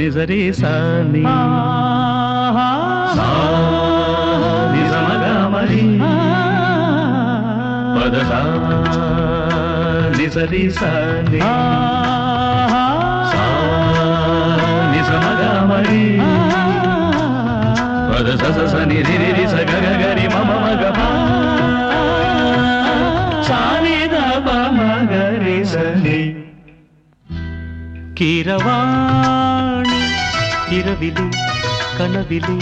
నిజరి సాని. నిజరి సాని నిజమగమరి పదస మమ మగ సాని. కీరవా இரவிலே கனவிலே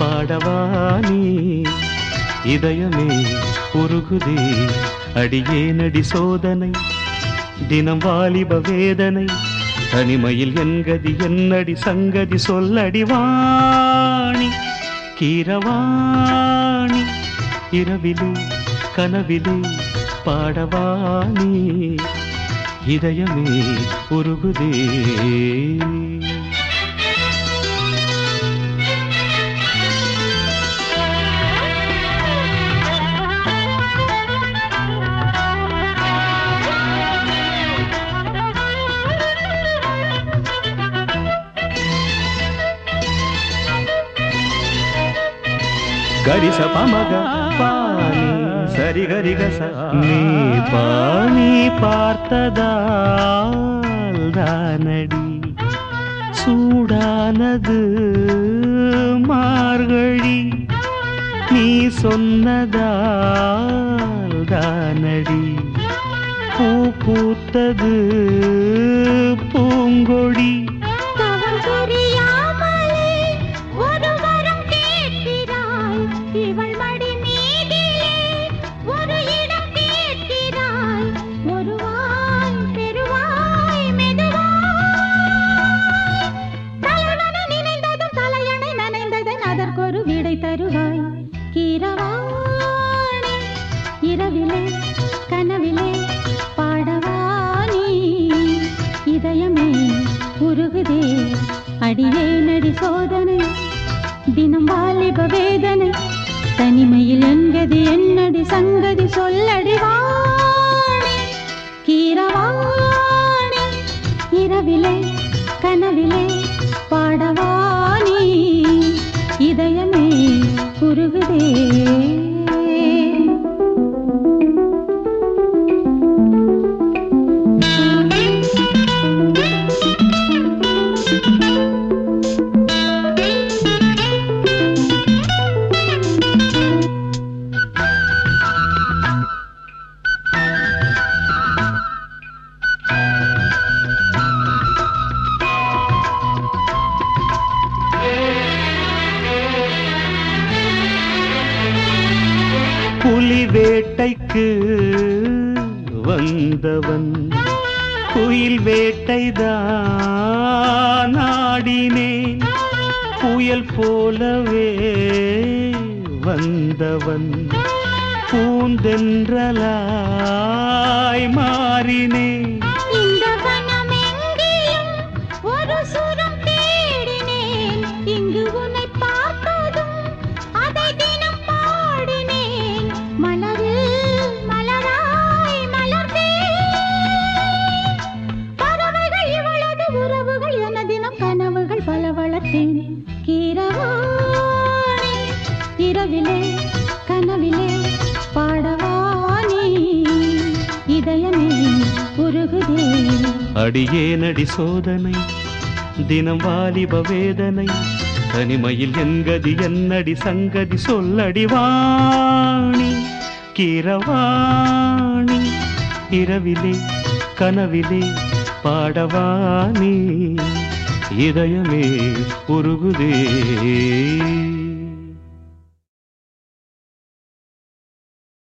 பாடவானே இதயமே உருகுதே அடியே நடி சோதனை. தினம் வாலிப வேதனை தனிமையில் என்கதி என்னடி சங்கதி சொல்லடி வாணி. கீரவாணி இரவிலே கனவிலே பாடவாணி இதயமே உருகுதே. గరిస పమగ పాని సరి గరి గస நீ பாணி பார்த்ததால் தானடி சூடானது மார்கழி நீ சொன்னதால் தானடி பூ பூத்தது பூங்கொடி இரவிலே கனவிலே பாடவானி இதயமே உருகுதே அடியே நடி சோதனை தினம் வாலிப வேதனை தனிமையில் என்கதி என்னடி சங்கதி சொல்லடிவாணி கீரவாணி இரவிலே கனவிலே புலி வேட்டைக்கு வந்தவன். குயில் வேட்டைதான் ஆடினேன். புயல் போலவே வந்தவன். பூந்தென்றலாய் மாறினேன். இரவிலே கனவிலே பாடவானி இதயமே உருகுதே. அடியே நடி சோதனை தினம் வாலிப வேதனை தனிமையில் என்கதி என்னடி சங்கதி சொல்லடிவாணி கிரவாணி. இரவிலே கனவிலே பாடவானி இதயமே உருகுதே.